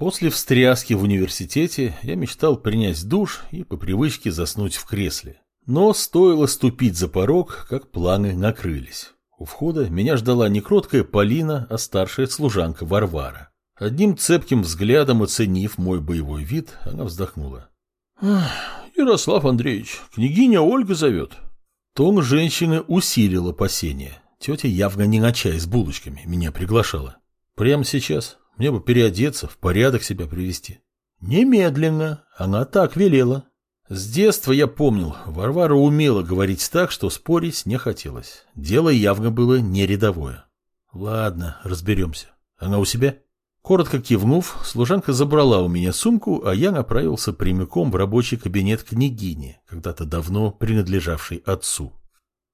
После встряски в университете я мечтал принять душ и по привычке заснуть в кресле. Но стоило ступить за порог, как планы накрылись. У входа меня ждала не кроткая Полина, а старшая служанка Варвара. Одним цепким взглядом оценив мой боевой вид, она вздохнула. «Ярослав Андреевич, княгиня Ольга зовет». Тон женщины усилил опасения. Тетя явно не на чай с булочками меня приглашала. Прямо сейчас мне бы переодеться, в порядок себя привести. Немедленно. Она так велела. С детства я помнил, Варвара умела говорить так, что спорить не хотелось. Дело явно было не рядовое. Ладно, разберемся. Она у себя? Коротко кивнув, служанка забрала у меня сумку, а я направился прямиком в рабочий кабинет княгини, когда-то давно принадлежавший отцу.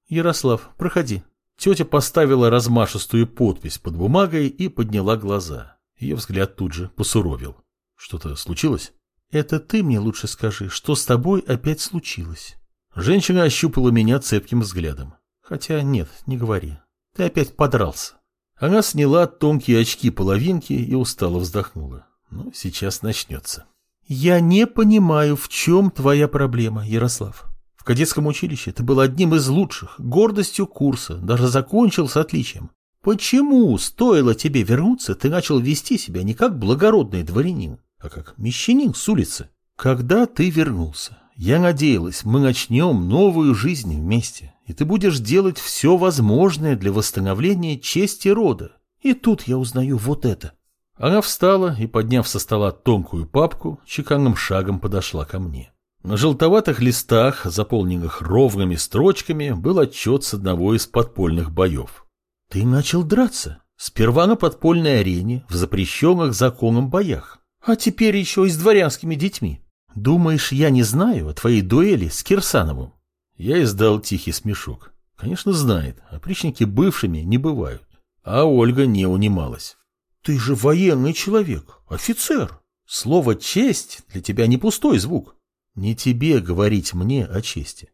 «Ярослав, проходи». Тетя поставила размашистую подпись под бумагой и подняла глаза. Ее взгляд тут же посуровил. Что-то случилось? Это ты мне лучше скажи, что с тобой опять случилось? Женщина ощупала меня цепким взглядом. Хотя нет, не говори. Ты опять подрался. Она сняла тонкие очки-половинки и устало вздохнула. Ну, сейчас начнется. Я не понимаю, в чем твоя проблема, Ярослав. В кадетском училище ты был одним из лучших, гордостью курса, даже закончил с отличием. Почему, стоило тебе вернуться, ты начал вести себя не как благородный дворянин, а как мещанин с улицы? Когда ты вернулся, я надеялась, мы начнем новую жизнь вместе, и ты будешь делать все возможное для восстановления чести рода. И тут я узнаю вот это. Она встала и, подняв со стола тонкую папку, чеканным шагом подошла ко мне. На желтоватых листах, заполненных ровными строчками, был отчет с одного из подпольных боев. Ты начал драться. Сперва на подпольной арене, в запрещенных законом боях. А теперь еще и с дворянскими детьми. Думаешь, я не знаю о твоей дуэли с Кирсановым? Я издал тихий смешок. Конечно, знает. Опричники бывшими не бывают. А Ольга не унималась. Ты же военный человек, офицер. Слово «честь» для тебя не пустой звук. Не тебе говорить мне о чести.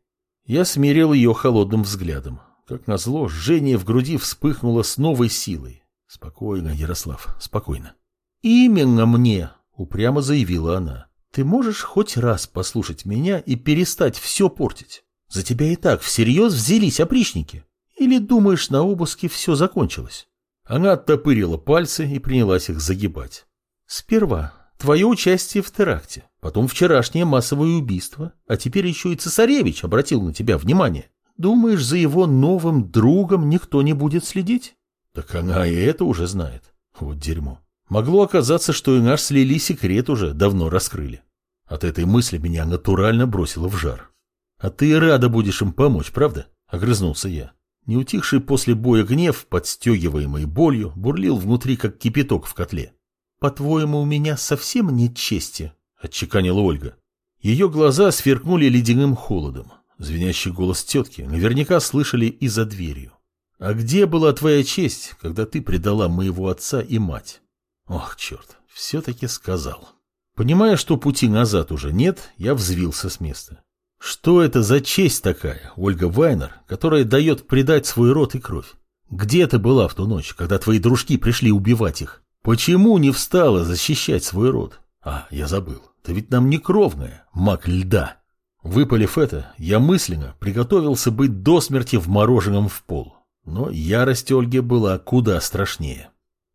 Я смирил ее холодным взглядом. Как назло, жжение в груди вспыхнуло с новой силой. Спокойно, Ярослав, спокойно. Именно мне, упрямо заявила она. Ты можешь хоть раз послушать меня и перестать все портить? За тебя и так всерьез взялись опричники. Или думаешь, на обыске все закончилось? Она оттопырила пальцы и принялась их загибать. Сперва твое участие в теракте, потом вчерашнее массовое убийство, а теперь еще и цесаревич обратил на тебя внимание. Думаешь, за его новым другом никто не будет следить? Так она и это уже знает. Вот дерьмо. Могло оказаться, что и наш слили секрет уже давно раскрыли. От этой мысли меня натурально бросило в жар. А ты рада будешь им помочь, правда? Огрызнулся я. Неутихший после боя гнев, подстегиваемый болью, бурлил внутри, как кипяток в котле. «По-твоему, у меня совсем нет чести?» — отчеканила Ольга. Ее глаза сверкнули ледяным холодом. Звенящий голос тетки наверняка слышали и за дверью. «А где была твоя честь, когда ты предала моего отца и мать?» «Ох, черт, все-таки сказал». Понимая, что пути назад уже нет, я взвился с места. Что это за честь такая, Ольга Вайнер, которая дает предать свой род и кровь? Где ты была в ту ночь, когда твои дружки пришли убивать их? Почему не встала защищать свой род? А, я забыл, ты ведь нам не кровная, маг льда. Выпалив это, я мысленно приготовился быть до смерти вмороженным в пол. Но ярость Ольги была куда страшнее.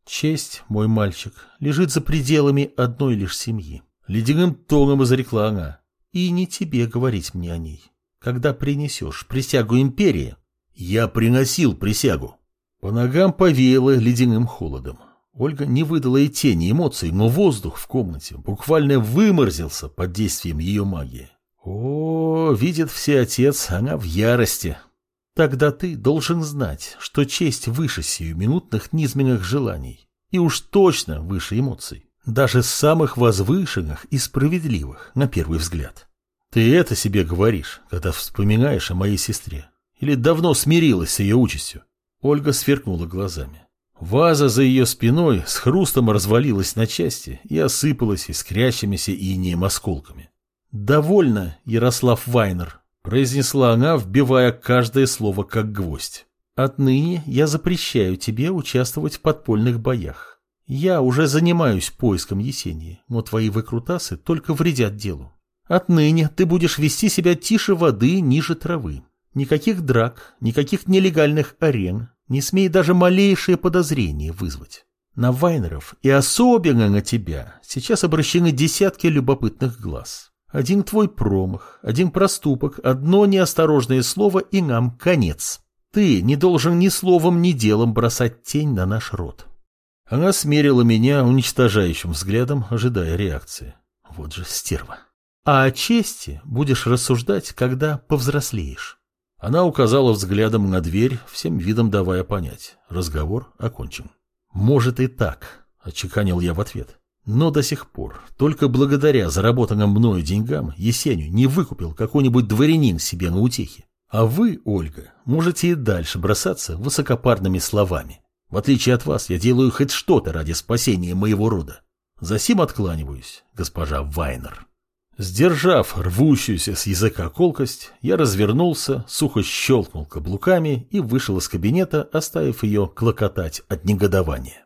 Честь, мой мальчик, лежит за пределами одной лишь семьи. Ледяным тоном изрекла она. И не тебе говорить мне о ней. Когда принесешь присягу империи, я приносил присягу. По ногам повеяло ледяным холодом. Ольга не выдала и тени эмоций, но воздух в комнате буквально выморзился под действием ее магии. О, видит все отец, она в ярости. Тогда ты должен знать, что честь выше сиюминутных низменных желаний. И уж точно выше эмоций. Даже самых возвышенных и справедливых, на первый взгляд. Ты это себе говоришь, когда вспоминаешь о моей сестре. Или давно смирилась с ее участью? Ольга сверкнула глазами. Ваза за ее спиной с хрустом развалилась на части и осыпалась искрящимися инеем осколками. «Довольно, Ярослав Вайнер», — произнесла она, вбивая каждое слово как гвоздь. «Отныне я запрещаю тебе участвовать в подпольных боях. Я уже занимаюсь поиском Есении, но твои выкрутасы только вредят делу. Отныне ты будешь вести себя тише воды, ниже травы. Никаких драк, никаких нелегальных арен, не смей даже малейшее подозрение вызвать. На Вайнеров и особенно на тебя сейчас обращены десятки любопытных глаз. Один твой промах, один проступок, одно неосторожное слово и нам конец. Ты не должен ни словом, ни делом бросать тень на наш род. Она смерила меня уничтожающим взглядом, ожидая реакции. Вот же стерва. А о чести будешь рассуждать, когда повзрослеешь. Она указала взглядом на дверь, всем видом давая понять. Разговор окончен. «Может и так», — отчеканил я в ответ. Но до сих пор, только благодаря заработанным мною деньгам, Есеню не выкупил какой-нибудь дворянин себе на утехе. А вы, Ольга, можете и дальше бросаться высокопарными словами. В отличие от вас, я делаю хоть что-то ради спасения моего рода. Засим откланиваюсь, госпожа Вайнер. Сдержав рвущуюся с языка колкость, я развернулся, сухо щелкнул каблуками и вышел из кабинета, оставив ее клокотать от негодования.